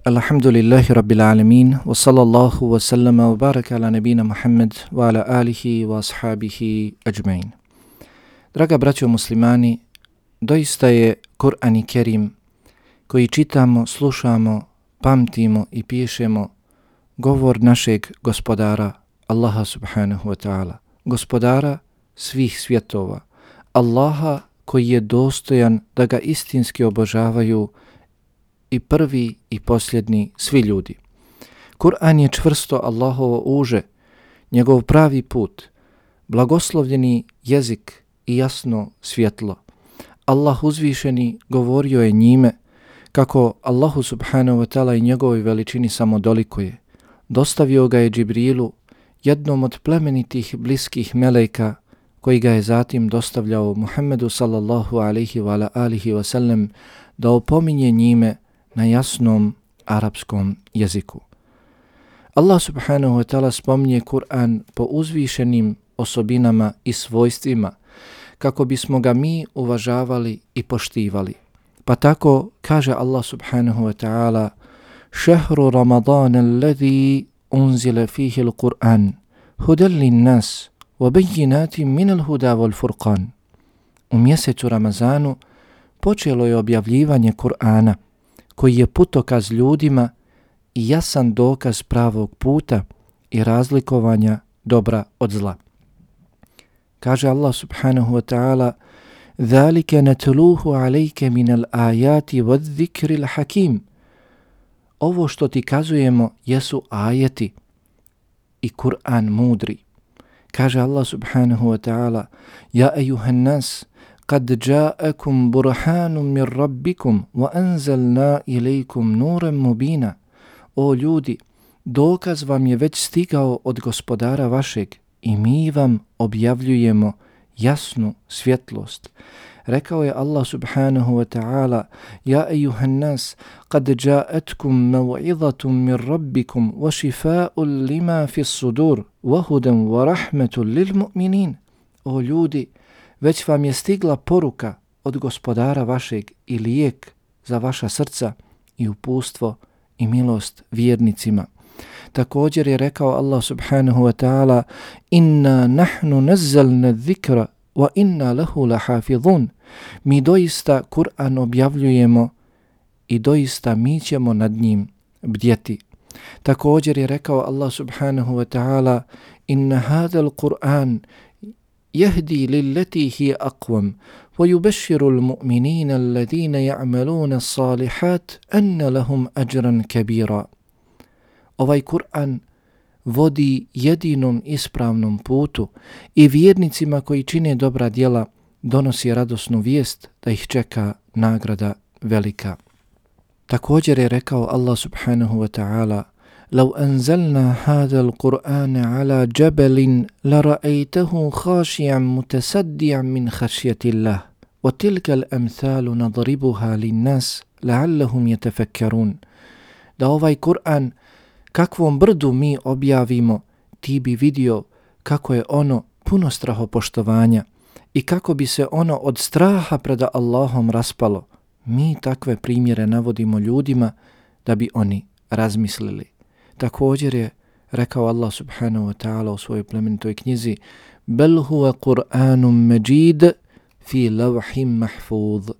Alhamdulillahi Rabbil Alamin wa sallallahu wa sallama wa baraka ala nebina Muhammad wa ala alihi wa ashabihi ajmain. Draga braćo muslimani, doista je Kur'an i Kerim koji čitamo, slušamo, pamtimo i pišemo govor našeg gospodara Allaha subhanahu wa ta'ala, gospodara svih svjetova, Allaha koji je dostojan da ga istinski obožavaju i i prvi i posljedni svi ljudi. Kur'an je čvrsto Allahovo uže, njegov pravi put, blagoslovljeni jezik i jasno svjetlo. Allah uzvišeni govorio je njime kako Allahu subhanahu wa ta'ala i njegovoj veličini samo dolikuje. Dostavio ga je Džibrilu, jednom od plemenitih bliskih meleka koji ga je zatim dostavljao Muhammedu sallallahu alaihi wa alihi wa sallam da opominje njime na jasnom arapskom jeziku. Allah subhanahu wa ta'ala spomnije Kur'an po uzvišenim osobinama i svojstvima kako bismo ga mi uvažavali i poštivali. Pa tako kaže Allah subhanahu wa ta'ala Šehru Ramadana alladhi unzile fihi l-Qur'an hudan lin nas wa bayyinatin min al-huda wal furqan. U mjesecu Ramazanu počelo je objavljivanje Kur'ana koji je putokaz ljudima i jasan dokaz pravog puta i razlikovanja dobra od zla. Kaže Allah subhanahu wa ta'ala ذَلِكَ نَتْلُوهُ عَلَيْكَ مِنَ الْآيَاتِ وَالذِّكْرِ الْحَكِيمِ Ovo što ti kazujemo jesu ajeti i Kur'an mudri. Kaže Allah subhanahu wa ta'ala Ja ejuhan nas, قد جاءكم برهان من ربكم وأنزلنا إليكم نورا مبينا O ljudi, dokaz vam je već stigao od gospodara vašeg i mi vam objavljujemo jasnu svjetlost. Rekao je Allah subhanahu wa ta'ala Ja ejuhan nas, kad jaetkum mav'izatum min rabbikum wa šifa'u lima fi sudur wa hudan wa rahmetu lil mu'minin. O ljudi, već vam je stigla poruka od gospodara vašeg i lijek za vaša srca i upustvo i milost vjernicima. Također je rekao Allah subhanahu wa ta'ala Inna nahnu nazzalna dhikra wa inna lahu lahafidhun. Mi doista Kur'an objavljujemo i doista mi ćemo nad njim bdjeti. Također je rekao Allah subhanahu wa ta'ala Inna hadal Kur'an يهدي للتي هي أقوم ويبشر المؤمنين الذين يعملون الصالحات أن لهم أجرا كبيرا Ovaj Kur'an vodi jedinom ispravnom putu i vjernicima koji čine dobra djela donosi radosnu vijest da ih čeka nagrada velika. Također je rekao Allah subhanahu wa ta'ala لو أنزلنا هذا القرآن على جبل لرأيته خاشعا متصدعا من خشية الله وتلك الأمثال نضربها للناس لعلهم يتفكرون da ovaj Kur'an kakvom brdu mi objavimo ti bi vidio kako je ono puno strahopoštovanja i kako bi se ono od straha preda Allahom raspalo mi takve primjere navodimo ljudima da bi oni razmislili Također je rekao Allah subhanahu wa ta'ala u svojoj plemenitoj knjizi Bel huwa Kur'anum međid fi lavhim mahfuz.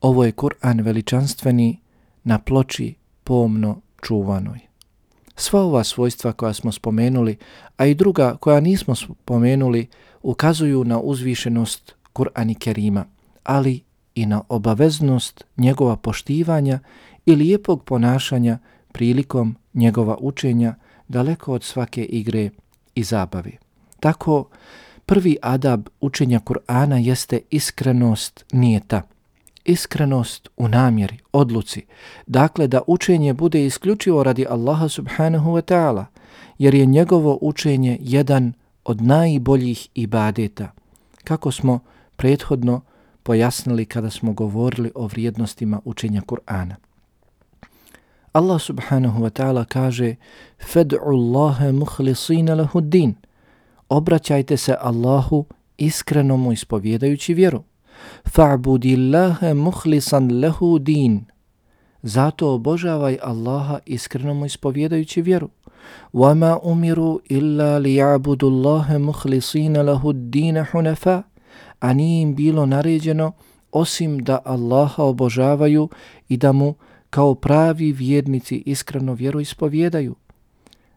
Ovo je Kur'an veličanstveni na ploči pomno čuvanoj. Sva ova svojstva koja smo spomenuli, a i druga koja nismo spomenuli, ukazuju na uzvišenost Kur'ani Kerima, ali i na obaveznost njegova poštivanja i lijepog ponašanja prilikom njegova učenja daleko od svake igre i zabave. Tako, prvi adab učenja Kur'ana jeste iskrenost nijeta. Iskrenost u namjeri, odluci. Dakle, da učenje bude isključivo radi Allaha subhanahu wa ta'ala, jer je njegovo učenje jedan od najboljih ibadeta. Kako smo prethodno pojasnili kada smo govorili o vrijednostima učenja Kur'ana. Allah subhanahu wa ta'ala kaže Fed'u Allahe muhlisina lahu din. Obraćajte se Allahu iskreno mu ispovjedajući vjeru. Fa'budi Allahe muhlisan lahu din. Zato obožavaj Allaha iskreno mu ispovjedajući vjeru. وَمَا أُمِرُوا إِلَّا لِيَعْبُدُ اللَّهَ مُخْلِصِينَ لَهُ الدِّينَ حُنَفَا A nije im bilo naređeno osim da Allaha obožavaju i da mu kao pravi vjernici iskreno vjeru ispovjedaju.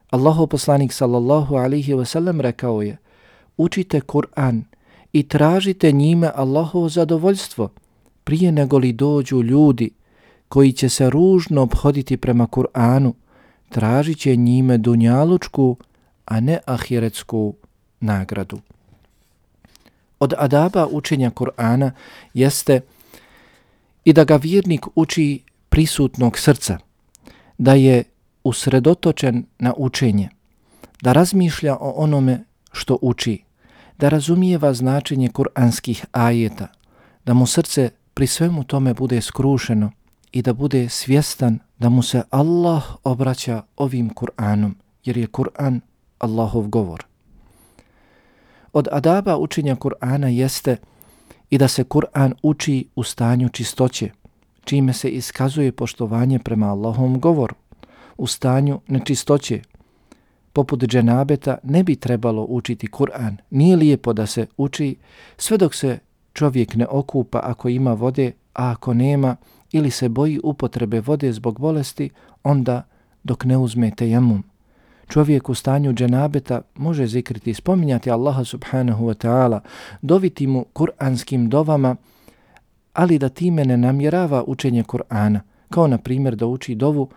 Allaho poslanik sallallahu alihi wasallam rekao je Učite Kur'an i tražite njime Allahovo zadovoljstvo prije nego li dođu ljudi koji će se ružno obhoditi prema Kur'anu, tražit će njime dunjalučku, a ne ahiretsku nagradu. Od adaba učenja Kur'ana jeste i da ga vjernik uči prisutnog srca, da je usredotočen na učenje, da razmišlja o onome što uči, da razumijeva značenje kuranskih ajeta, da mu srce pri svemu tome bude skrušeno i da bude svjestan da mu se Allah obraća ovim Kur'anom, jer je Kur'an Allahov govor. Od adaba učenja Kur'ana jeste i da se Kur'an uči u stanju čistoće, čime se iskazuje poštovanje prema Allahovom govoru. U stanju nečistoće, poput dženabeta, ne bi trebalo učiti Kur'an. Nije lijepo da se uči sve dok se čovjek ne okupa ako ima vode, a ako nema ili se boji upotrebe vode zbog bolesti, onda dok ne uzme tejemum. Čovjek u stanju dženabeta može zikriti i spominjati Allaha subhanahu wa ta'ala, doviti mu kuranskim dovama, ali da time ne namjerava učenje Kur'ana, kao na primjer da uči dovu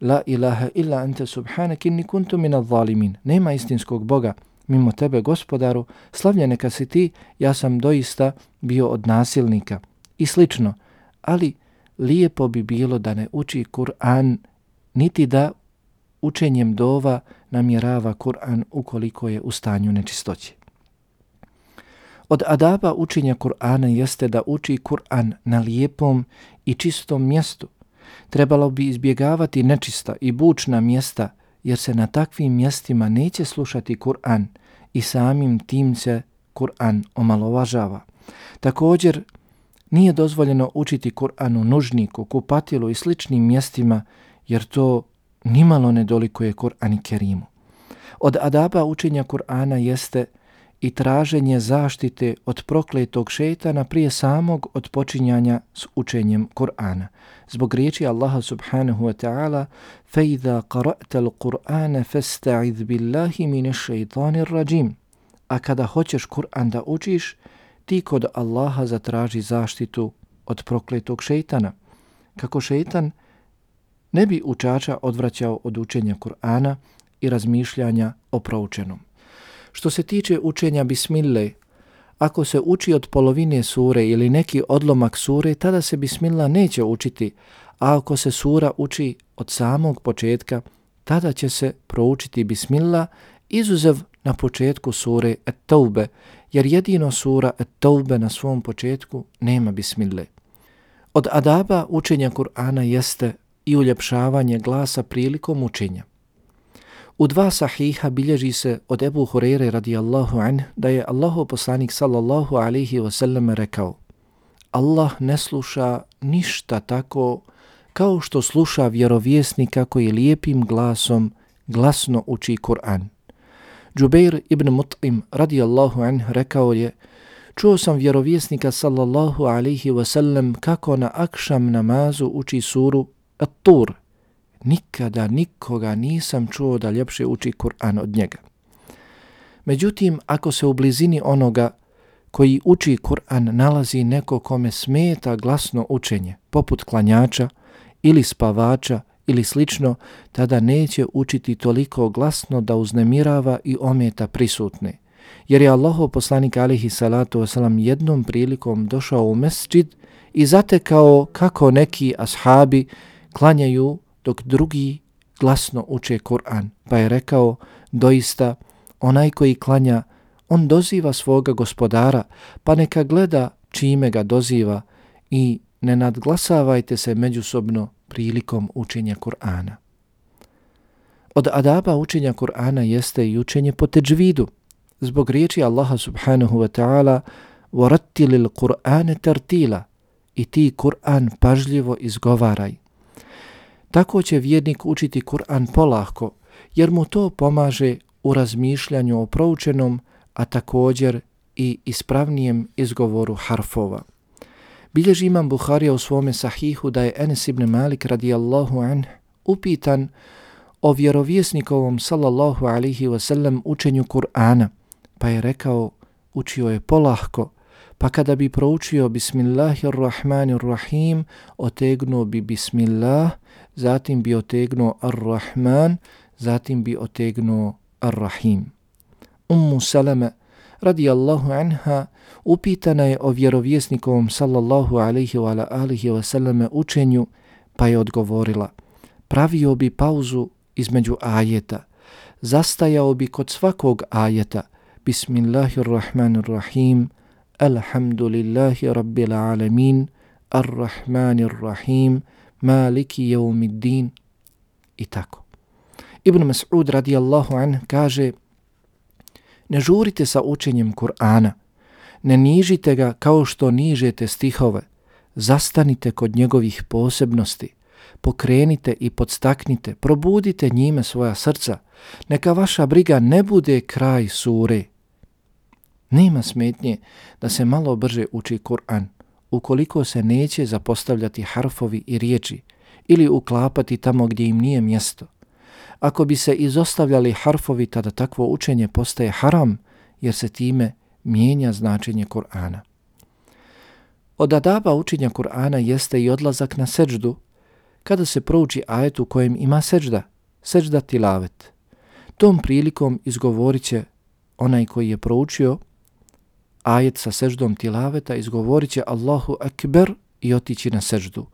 La ilaha illa ante subhanak inni kuntu minal zalimin. Nema istinskog Boga mimo tebe, gospodaru, slavljene neka si ti, ja sam doista bio od nasilnika. I slično, ali lijepo bi bilo da ne uči Kur'an, niti da učenjem dova namjerava Kur'an ukoliko je u stanju nečistoće. Od adaba učenja Kur'ana jeste da uči Kur'an na lijepom i čistom mjestu. Trebalo bi izbjegavati nečista i bučna mjesta, jer se na takvim mjestima neće slušati Kur'an i samim tim se Kur'an omalovažava. Također, nije dozvoljeno učiti Kur'an u nužniku, kupatilu i sličnim mjestima, jer to nimalo nedolikuje Kur'an i Kerimu. Od adaba učenja Kur'ana jeste i traženje zaštite od prokletog šetana prije samog odpočinjanja s učenjem Kur'ana. Zbog riječi Allaha subhanahu wa ta'ala فَإِذَا قَرَأْتَ الْقُرْآنَ فَاسْتَعِذْ بِاللَّهِ مِنَ الشَّيْطَانِ الرَّجِيمِ A kada hoćeš Kur'an da učiš, ti kod Allaha zatraži zaštitu od prokletog šeitana. Kako šeitan ne bi učača odvraćao od učenja Kur'ana i razmišljanja o proučenom. Što se tiče učenja Bismille, ako se uči od polovine sure ili neki odlomak sure, tada se bismilla neće učiti, a ako se sura uči od samog početka, tada će se proučiti bismilla izuzev na početku sure Et-Taube, jer jedino sura Et-Taube na svom početku nema Bismille. Od adaba učenja Kur'ana jeste i uljepšavanje glasa prilikom učenja. U dva sahiha bilježi se od Ebu Hurere radijallahu anh da je Allahu poslanik sallallahu alaihi wasallam rekao Allah ne sluša ništa tako kao što sluša vjerovjesnika koji lijepim glasom glasno uči Kur'an. Džubeir ibn Mut'im radijallahu anh rekao je Čuo sam vjerovjesnika sallallahu alaihi wasallam kako na akšam namazu uči suru At-Tur, nikada nikoga nisam čuo da ljepše uči Kur'an od njega. Međutim, ako se u blizini onoga koji uči Kur'an nalazi neko kome smeta glasno učenje, poput klanjača ili spavača ili slično, tada neće učiti toliko glasno da uznemirava i ometa prisutne. Jer je Allaho poslanik alihi salatu wasalam jednom prilikom došao u mesđid i zatekao kako neki ashabi klanjaju dok drugi glasno uče Kur'an. Pa je rekao, doista, onaj koji klanja, on doziva svoga gospodara, pa neka gleda čime ga doziva i ne nadglasavajte se međusobno prilikom učenja Kur'ana. Od adaba učenja Kur'ana jeste i učenje po teđvidu. Zbog riječi Allaha subhanahu wa ta'ala وَرَتِّلِ الْقُرْآنَ تَرْتِيلًا I ti Kur'an pažljivo izgovaraj. Tako će vjernik učiti Kur'an polahko, jer mu to pomaže u razmišljanju o proučenom, a također i ispravnijem izgovoru harfova. Bilježi imam Buharija u svome sahihu da je Enes ibn Malik radijallahu anh upitan o vjerovjesnikovom sallallahu alihi wasallam učenju Kur'ana, pa je rekao učio je polahko, pa kada bi proučio Bismillahirrahmanirrahim, otegnuo bi Bismillah, zatim bi otegnuo Ar-Rahman, zatim bi otegnuo Ar-Rahim. Ummu Salama radijallahu anha upitana je o vjerovjesnikovom sallallahu alaihi wa alihi wa sallame učenju, pa je odgovorila, pravio bi pauzu između ajeta, zastajao bi kod svakog ajeta, Bismillahirrahmanirrahim, Alhamdulillahi rabbil alamin, Ar-Rahmanirrahim, Maliki jevmiddin, i tako. Ibn Mas'ud radijallahu an kaže, ne žurite sa učenjem Kur'ana, ne nižite ga kao što nižete stihove, zastanite kod njegovih posebnosti, pokrenite i podstaknite, probudite njime svoja srca, neka vaša briga ne bude kraj sure. Nema smetnje da se malo brže uči Kur'an, ukoliko se neće zapostavljati harfovi i riječi ili uklapati tamo gdje im nije mjesto. Ako bi se izostavljali harfovi, tada takvo učenje postaje haram, jer se time mijenja značenje Kur'ana. Od adaba učenja Kur'ana jeste i odlazak na seđdu, kada se prouči ajet u kojem ima seđda, seđda tilavet. Tom prilikom izgovorit će onaj koji je proučio ajet sa seždom tilaveta, izgovorit će Allahu akbar i otići na seždu.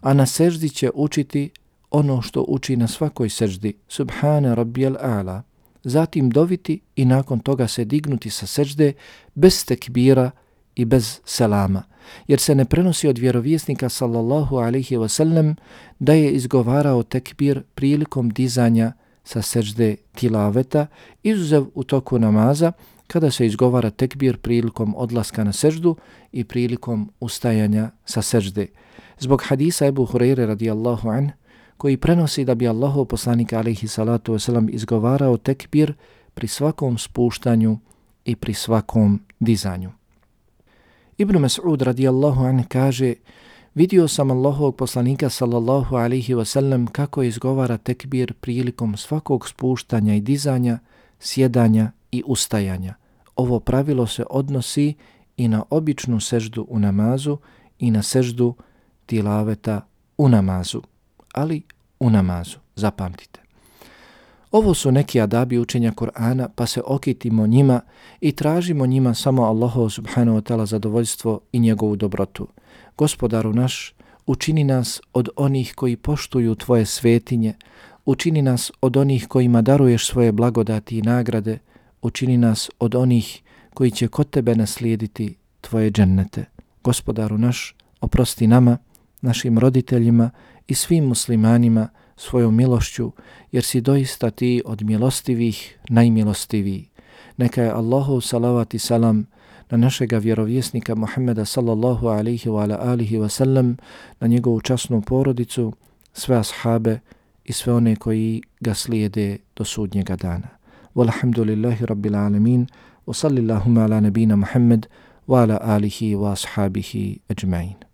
A na seždi će učiti ono što uči na svakoj seždi, Subhana rabbijal a'la. Zatim doviti i nakon toga se dignuti sa sežde bez tekbira i bez selama. Jer se ne prenosi od vjerovjesnika sallallahu alaihi wasallam da je izgovarao tekbir prilikom dizanja sa sežde tilaveta, izuzev u toku namaza, kada se izgovara tekbir prilikom odlaska na seždu i prilikom ustajanja sa sežde. Zbog hadisa Ebu Hureyre radijallahu an, koji prenosi da bi Allahov poslanik alaihi salatu wasalam izgovarao tekbir pri svakom spuštanju i pri svakom dizanju. Ibn Mas'ud radijallahu an kaže, vidio sam Allahovog poslanika sallallahu alaihi wasallam kako izgovara tekbir prilikom svakog spuštanja i dizanja, sjedanja i ustajanja. Ovo pravilo se odnosi i na običnu seždu u namazu i na seždu tilaveta u namazu, ali u namazu, zapamtite. Ovo su neki adabi učenja Kur'ana, pa se okitimo njima i tražimo njima samo Allaho subhanahu wa ta'ala zadovoljstvo i njegovu dobrotu. Gospodaru naš, učini nas od onih koji poštuju tvoje svetinje, učini nas od onih kojima daruješ svoje blagodati i nagrade, učini nas od onih koji će kod tebe naslijediti tvoje džennete. Gospodaru naš, oprosti nama, našim roditeljima i svim muslimanima svojom milošću, jer si doista ti od milostivih najmilostiviji. Neka je Allahu salavat i salam na našega vjerovjesnika Muhammeda sallallahu alaihi wa alihi wa sallam, na njegovu časnu porodicu, sve ashabe i sve one koji ga slijede do sudnjega dana. Walhamdulillahi rabbil alamin, wa sallillahuma ala nabina Muhammed wa ala alihi wa ashabihi ajma'in.